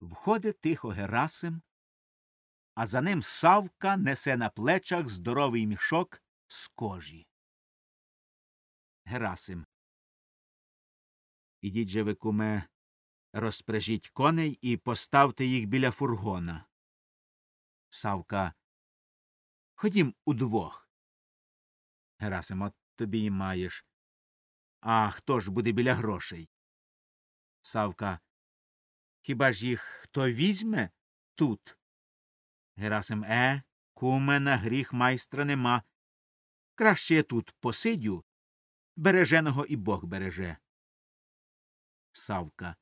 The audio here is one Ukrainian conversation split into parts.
Входить тихо Герасим, а за ним Савка несе на плечах здоровий мішок з кожі. Герасим. Ідіть же ви, куме, розпряжіть коней і поставте їх біля фургона. Савка. Ходім удвох. Герасим, от тобі і маєш. А хто ж буде біля грошей? Савка. Хіба ж їх хто візьме тут? Герасим Е, куме на гріх майстра нема. Краще я тут посидю. Береженого і Бог береже. Савка.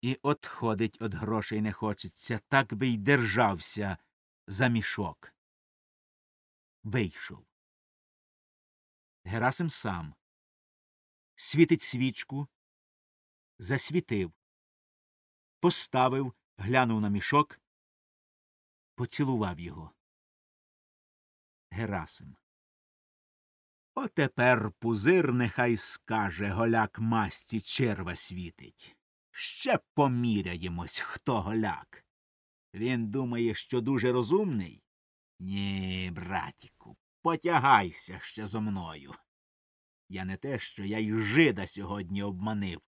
І отходить од грошей не хочеться, так би й держався за мішок. Вийшов. Герасим сам. Світить свічку, засвітив, поставив, глянув на мішок, поцілував його. Герасим. Отепер пузир нехай скаже голяк масті черва світить. Ще поміряємось, хто голяк. Він думає, що дуже розумний. Ні, братіку, потягайся ще зо мною. Я не те, що я й жида сьогодні обманив.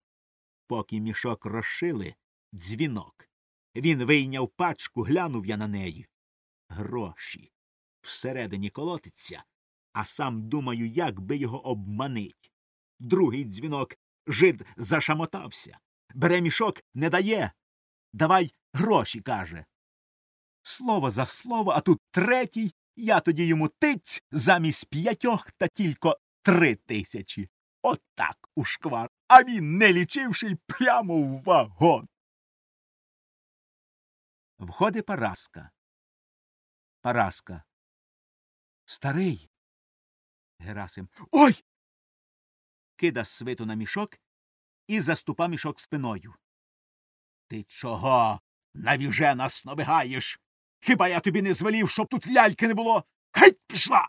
Поки мішок розшили, дзвінок. Він вийняв пачку, глянув я на неї. Гроші. Всередині колотиться, а сам думаю, як би його обманить. Другий дзвінок жид зашамотався. Бере мішок, не дає. Давай гроші, каже. Слово за слово, а тут третій, я тоді йому тиць замість п'ятьох та тільки три тисячі. Отак у шквар. А він, не лічивши, прямо в вагон. Входить Параска. Параска. Старий. Герасим. Ой. Кида свиту на мішок і заступа мішок спиною. Ти чого навіже нас навигаєш? Хіба я тобі не звелів, щоб тут ляльки не було? Геть пішла.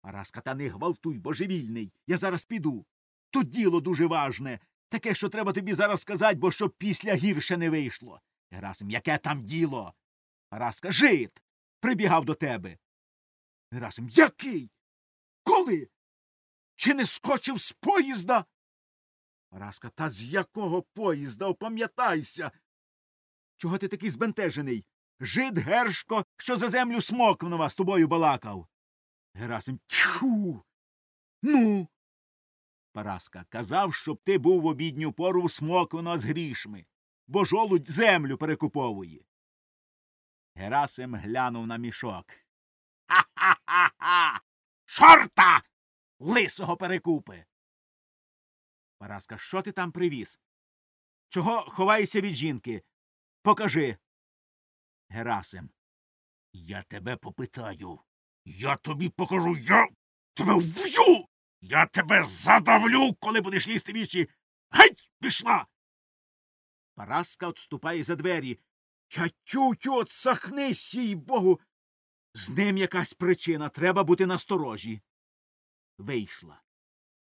Параска, та не гвалтуй, божевільний. Я зараз піду. Тут діло дуже важне. Таке, що треба тобі зараз сказати, бо щоб після гірше не вийшло. Герасим, яке там діло? Параска, жит. Прибігав до тебе. Герасим, який? Коли? Чи не скочив з поїзда? Параска, та з якого поїзда опам'ятайся. Чого ти такий збентежений? Жид Гершко, що за землю смоквнова з тобою балакав. Герасим. Тьху. Ну. Параска казав, щоб ти був в обідню пору в смоквино з грішми, бо жолудь землю перекуповує. Герасим глянув на мішок. Ха ха ха ха. Чорта! Лисого перекупи. Параска, що ти там привіз? Чого ховаєшся від жінки? Покажи. Герасим. Я тебе попитаю. Я тобі покажу, я тебе вб'ю! Я тебе задавлю, коли будеш лізти вічі. Геть пішла. Параска отступає за двері. Тятю-тю, отсахнись, їй богу. З ним якась причина. Треба бути насторожі. Вийшла.